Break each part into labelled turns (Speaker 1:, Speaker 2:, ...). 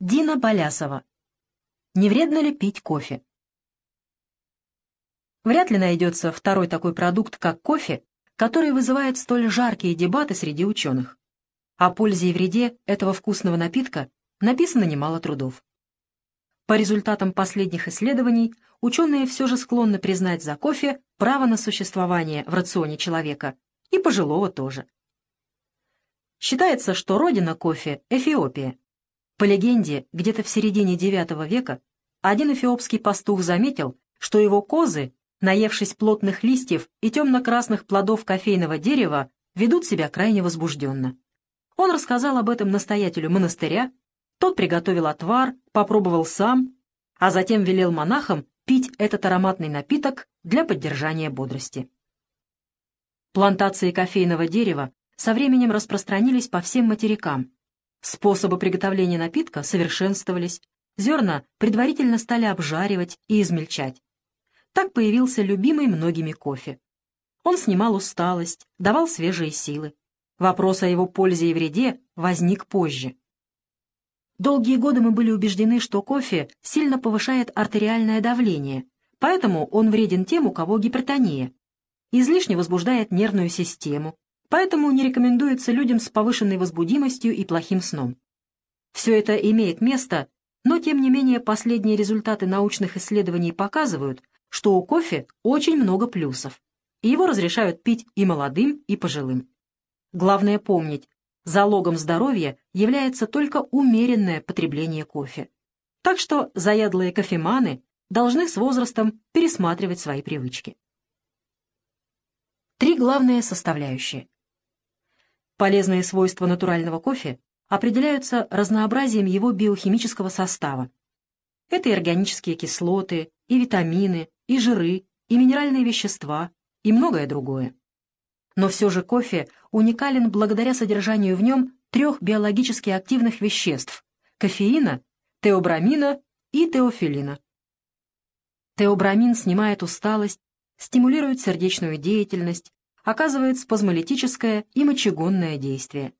Speaker 1: Дина Болясова. Не вредно ли пить кофе? Вряд ли найдется второй такой продукт, как кофе, который вызывает столь жаркие дебаты среди ученых. О пользе и вреде этого вкусного напитка написано немало трудов. По результатам последних исследований ученые все же склонны признать за кофе право на существование в рационе человека, и пожилого тоже. Считается, что родина кофе – Эфиопия. По легенде, где-то в середине IX века один эфиопский пастух заметил, что его козы, наевшись плотных листьев и темно-красных плодов кофейного дерева, ведут себя крайне возбужденно. Он рассказал об этом настоятелю монастыря, тот приготовил отвар, попробовал сам, а затем велел монахам пить этот ароматный напиток для поддержания бодрости. Плантации кофейного дерева со временем распространились по всем материкам. Способы приготовления напитка совершенствовались, зерна предварительно стали обжаривать и измельчать. Так появился любимый многими кофе. Он снимал усталость, давал свежие силы. Вопрос о его пользе и вреде возник позже. Долгие годы мы были убеждены, что кофе сильно повышает артериальное давление, поэтому он вреден тем, у кого гипертония. Излишне возбуждает нервную систему, поэтому не рекомендуется людям с повышенной возбудимостью и плохим сном. Все это имеет место, но тем не менее последние результаты научных исследований показывают, что у кофе очень много плюсов, и его разрешают пить и молодым, и пожилым. Главное помнить, залогом здоровья является только умеренное потребление кофе. Так что заядлые кофеманы должны с возрастом пересматривать свои привычки. Три главные составляющие. Полезные свойства натурального кофе определяются разнообразием его биохимического состава. Это и органические кислоты, и витамины, и жиры, и минеральные вещества, и многое другое. Но все же кофе уникален благодаря содержанию в нем трех биологически активных веществ – кофеина, теобрамина и теофилина. Теобрамин снимает усталость, стимулирует сердечную деятельность, оказывает спазмолитическое и мочегонное действие.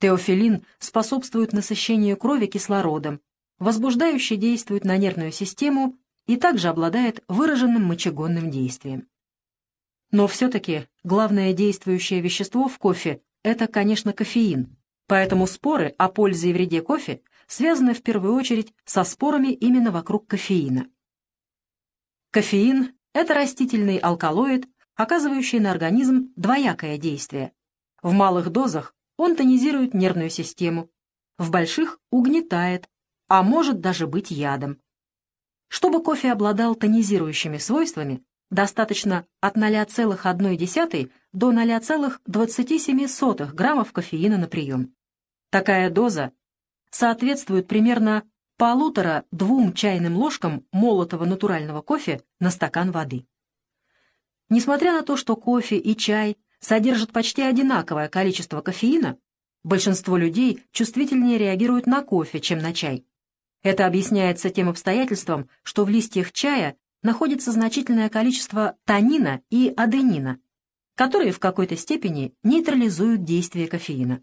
Speaker 1: Теофилин способствует насыщению крови кислородом, возбуждающе действует на нервную систему и также обладает выраженным мочегонным действием. Но все-таки главное действующее вещество в кофе – это, конечно, кофеин, поэтому споры о пользе и вреде кофе связаны в первую очередь со спорами именно вокруг кофеина. Кофеин – это растительный алкалоид, оказывающий на организм двоякое действие. В малых дозах он тонизирует нервную систему, в больших – угнетает, а может даже быть ядом. Чтобы кофе обладал тонизирующими свойствами, достаточно от 0,1 до 0,27 граммов кофеина на прием. Такая доза соответствует примерно полутора-двум чайным ложкам молотого натурального кофе на стакан воды. Несмотря на то, что кофе и чай содержат почти одинаковое количество кофеина, большинство людей чувствительнее реагируют на кофе, чем на чай. Это объясняется тем обстоятельством, что в листьях чая находится значительное количество танина и аденина, которые в какой-то степени нейтрализуют действие кофеина.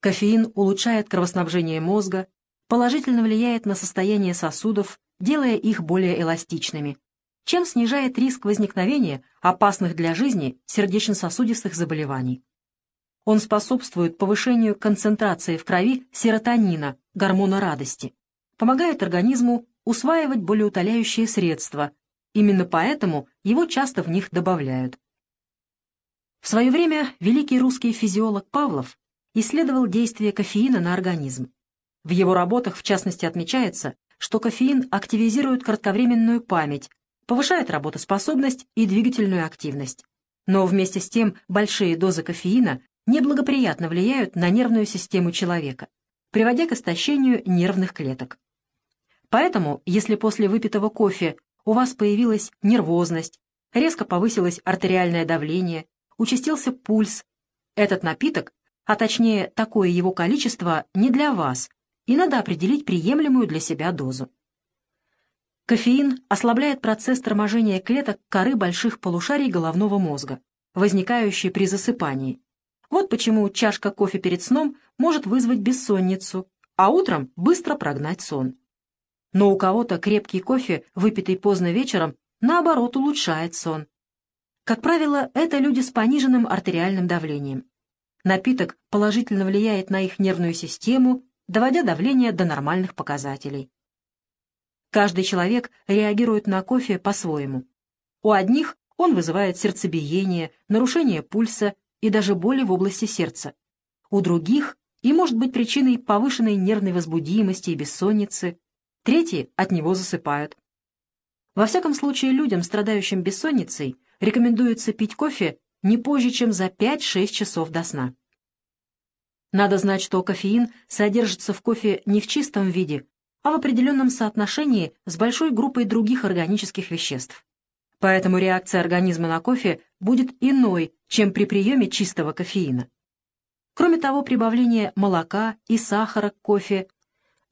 Speaker 1: Кофеин улучшает кровоснабжение мозга, положительно влияет на состояние сосудов, делая их более эластичными, чем снижает риск возникновения опасных для жизни сердечно-сосудистых заболеваний. Он способствует повышению концентрации в крови серотонина, гормона радости, помогает организму усваивать болеутоляющие средства, именно поэтому его часто в них добавляют. В свое время великий русский физиолог Павлов исследовал действие кофеина на организм. В его работах в частности отмечается, что кофеин активизирует кратковременную память, повышает работоспособность и двигательную активность. Но вместе с тем большие дозы кофеина неблагоприятно влияют на нервную систему человека, приводя к истощению нервных клеток. Поэтому, если после выпитого кофе у вас появилась нервозность, резко повысилось артериальное давление, участился пульс, этот напиток, а точнее такое его количество, не для вас, и надо определить приемлемую для себя дозу. Кофеин ослабляет процесс торможения клеток коры больших полушарий головного мозга, возникающий при засыпании. Вот почему чашка кофе перед сном может вызвать бессонницу, а утром быстро прогнать сон. Но у кого-то крепкий кофе, выпитый поздно вечером, наоборот улучшает сон. Как правило, это люди с пониженным артериальным давлением. Напиток положительно влияет на их нервную систему, доводя давление до нормальных показателей. Каждый человек реагирует на кофе по-своему. У одних он вызывает сердцебиение, нарушение пульса и даже боли в области сердца. У других и может быть причиной повышенной нервной возбудимости и бессонницы. Третьи от него засыпают. Во всяком случае, людям, страдающим бессонницей, рекомендуется пить кофе не позже, чем за 5-6 часов до сна. Надо знать, что кофеин содержится в кофе не в чистом виде, а в определенном соотношении с большой группой других органических веществ. Поэтому реакция организма на кофе будет иной, чем при приеме чистого кофеина. Кроме того, прибавление молока и сахара к кофе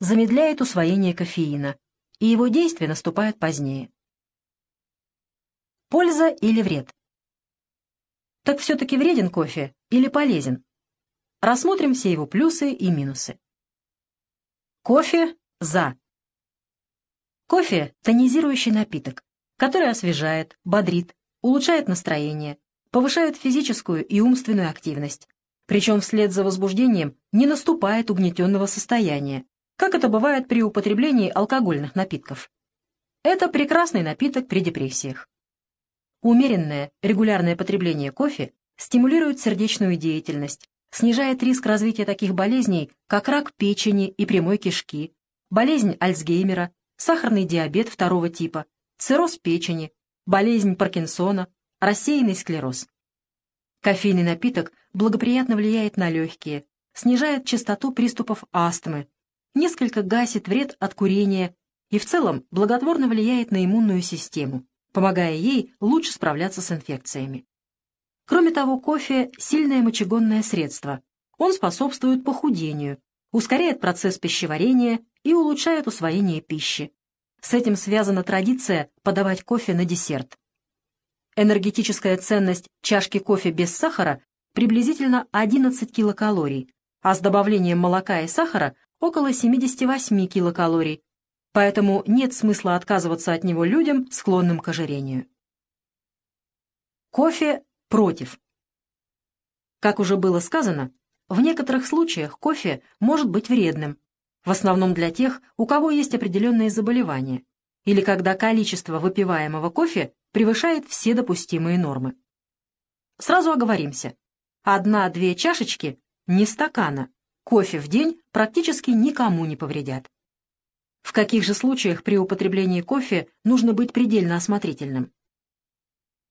Speaker 1: замедляет усвоение кофеина, и его действие наступает позднее. Польза или вред? Так все-таки вреден кофе или полезен? Рассмотрим все его плюсы и минусы. Кофе за. Кофе – тонизирующий напиток, который освежает, бодрит, улучшает настроение, повышает физическую и умственную активность. Причем вслед за возбуждением не наступает угнетенного состояния, как это бывает при употреблении алкогольных напитков. Это прекрасный напиток при депрессиях. Умеренное, регулярное потребление кофе стимулирует сердечную деятельность, снижает риск развития таких болезней, как рак печени и прямой кишки, болезнь Альцгеймера, сахарный диабет второго типа, цирроз печени, болезнь Паркинсона, рассеянный склероз. Кофейный напиток благоприятно влияет на легкие, снижает частоту приступов астмы, несколько гасит вред от курения и в целом благотворно влияет на иммунную систему, помогая ей лучше справляться с инфекциями. Кроме того, кофе – сильное мочегонное средство. Он способствует похудению, ускоряет процесс пищеварения и улучшает усвоение пищи. С этим связана традиция подавать кофе на десерт. Энергетическая ценность чашки кофе без сахара приблизительно 11 килокалорий, а с добавлением молока и сахара около 78 килокалорий, поэтому нет смысла отказываться от него людям, склонным к ожирению. Кофе против. Как уже было сказано, в некоторых случаях кофе может быть вредным, в основном для тех, у кого есть определенные заболевания, или когда количество выпиваемого кофе превышает все допустимые нормы. Сразу оговоримся. Одна-две чашечки, не стакана, кофе в день практически никому не повредят. В каких же случаях при употреблении кофе нужно быть предельно осмотрительным?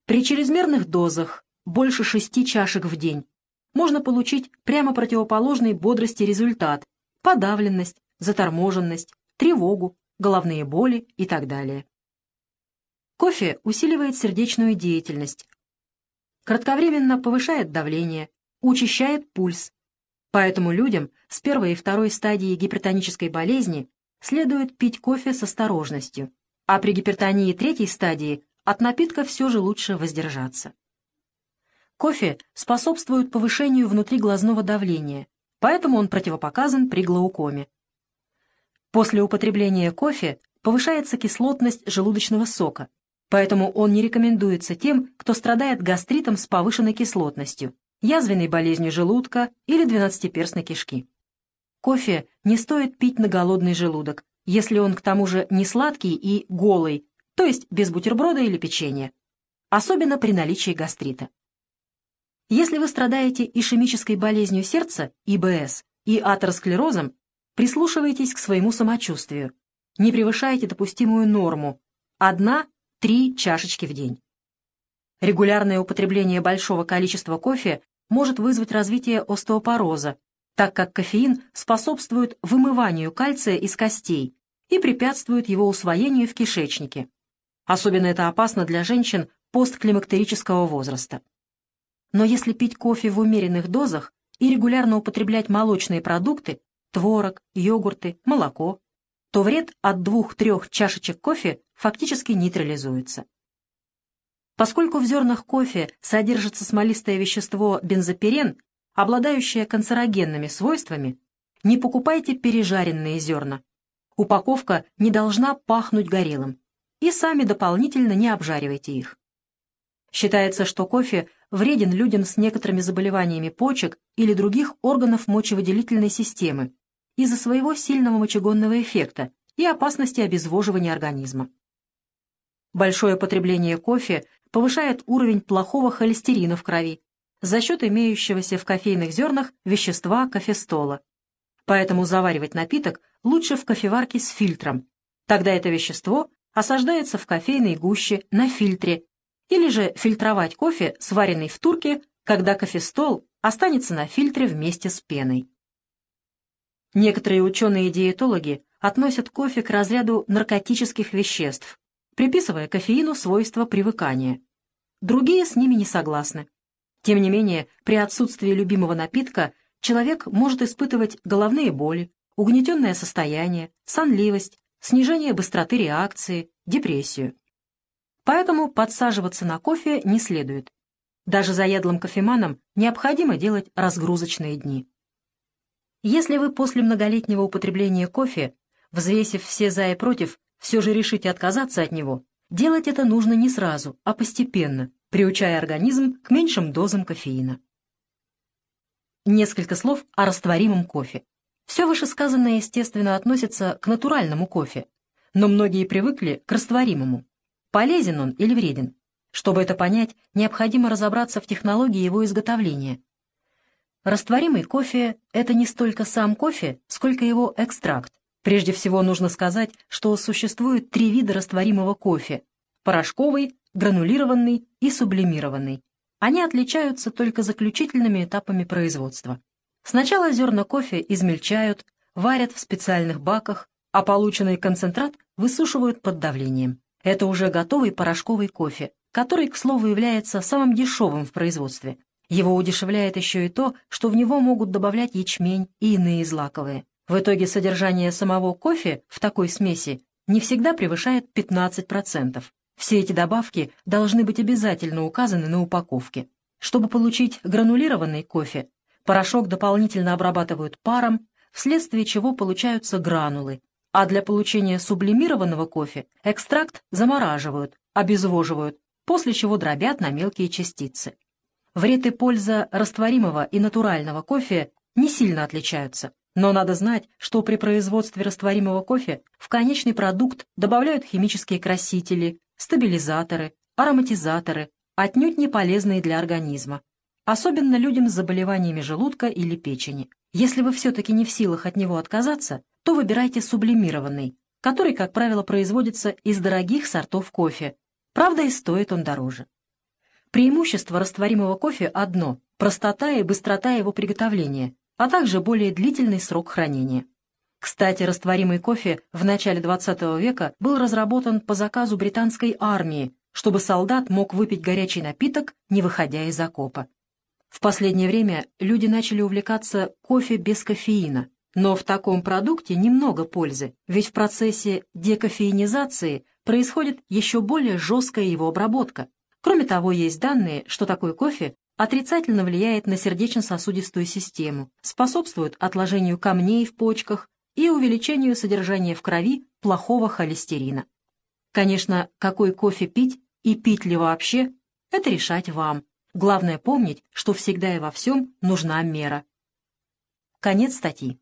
Speaker 1: При чрезмерных дозах, больше шести чашек в день, можно получить прямо противоположный бодрости результат – подавленность, заторможенность, тревогу, головные боли и так далее. Кофе усиливает сердечную деятельность, кратковременно повышает давление, учащает пульс. Поэтому людям с первой и второй стадии гипертонической болезни следует пить кофе с осторожностью, а при гипертонии третьей стадии от напитка все же лучше воздержаться. Кофе способствует повышению внутриглазного давления, поэтому он противопоказан при глаукоме. После употребления кофе повышается кислотность желудочного сока, поэтому он не рекомендуется тем, кто страдает гастритом с повышенной кислотностью, язвенной болезнью желудка или двенадцатиперстной кишки. Кофе не стоит пить на голодный желудок, если он к тому же не сладкий и голый, то есть без бутерброда или печенья, особенно при наличии гастрита. Если вы страдаете ишемической болезнью сердца, ИБС, и атеросклерозом, Прислушивайтесь к своему самочувствию. Не превышайте допустимую норму. Одна-три чашечки в день. Регулярное употребление большого количества кофе может вызвать развитие остеопороза, так как кофеин способствует вымыванию кальция из костей и препятствует его усвоению в кишечнике. Особенно это опасно для женщин постклимактерического возраста. Но если пить кофе в умеренных дозах и регулярно употреблять молочные продукты, творог, йогурты, молоко, то вред от двух-трех чашечек кофе фактически нейтрализуется. Поскольку в зернах кофе содержится смолистое вещество бензопирен, обладающее канцерогенными свойствами, не покупайте пережаренные зерна. Упаковка не должна пахнуть горелым. И сами дополнительно не обжаривайте их. Считается, что кофе вреден людям с некоторыми заболеваниями почек или других органов мочевыделительной системы из-за своего сильного мочегонного эффекта и опасности обезвоживания организма. Большое потребление кофе повышает уровень плохого холестерина в крови за счет имеющегося в кофейных зернах вещества кофестола. Поэтому заваривать напиток лучше в кофеварке с фильтром. Тогда это вещество осаждается в кофейной гуще на фильтре или же фильтровать кофе, сваренный в турке, когда кофестол останется на фильтре вместе с пеной. Некоторые ученые-диетологи относят кофе к разряду наркотических веществ, приписывая кофеину свойства привыкания. Другие с ними не согласны. Тем не менее, при отсутствии любимого напитка человек может испытывать головные боли, угнетенное состояние, сонливость, снижение быстроты реакции, депрессию. Поэтому подсаживаться на кофе не следует. Даже заядлым кофеманам необходимо делать разгрузочные дни. Если вы после многолетнего употребления кофе, взвесив все за и против, все же решите отказаться от него, делать это нужно не сразу, а постепенно, приучая организм к меньшим дозам кофеина. Несколько слов о растворимом кофе. Все вышесказанное, естественно, относится к натуральному кофе, но многие привыкли к растворимому. Полезен он или вреден? Чтобы это понять, необходимо разобраться в технологии его изготовления. Растворимый кофе – это не столько сам кофе, сколько его экстракт. Прежде всего нужно сказать, что существует три вида растворимого кофе – порошковый, гранулированный и сублимированный. Они отличаются только заключительными этапами производства. Сначала зерна кофе измельчают, варят в специальных баках, а полученный концентрат высушивают под давлением. Это уже готовый порошковый кофе, который, к слову, является самым дешевым в производстве. Его удешевляет еще и то, что в него могут добавлять ячмень и иные злаковые. В итоге содержание самого кофе в такой смеси не всегда превышает 15%. Все эти добавки должны быть обязательно указаны на упаковке. Чтобы получить гранулированный кофе, порошок дополнительно обрабатывают паром, вследствие чего получаются гранулы, а для получения сублимированного кофе экстракт замораживают, обезвоживают, после чего дробят на мелкие частицы. Вред и польза растворимого и натурального кофе не сильно отличаются, но надо знать, что при производстве растворимого кофе в конечный продукт добавляют химические красители, стабилизаторы, ароматизаторы, отнюдь не полезные для организма, особенно людям с заболеваниями желудка или печени. Если вы все-таки не в силах от него отказаться, то выбирайте сублимированный, который, как правило, производится из дорогих сортов кофе. Правда, и стоит он дороже. Преимущество растворимого кофе одно – простота и быстрота его приготовления, а также более длительный срок хранения. Кстати, растворимый кофе в начале XX века был разработан по заказу британской армии, чтобы солдат мог выпить горячий напиток, не выходя из окопа. В последнее время люди начали увлекаться кофе без кофеина, но в таком продукте немного пользы, ведь в процессе декофеинизации происходит еще более жесткая его обработка. Кроме того, есть данные, что такой кофе отрицательно влияет на сердечно-сосудистую систему, способствует отложению камней в почках и увеличению содержания в крови плохого холестерина. Конечно, какой кофе пить и пить ли вообще, это решать вам. Главное помнить, что всегда и во всем нужна мера. Конец статьи.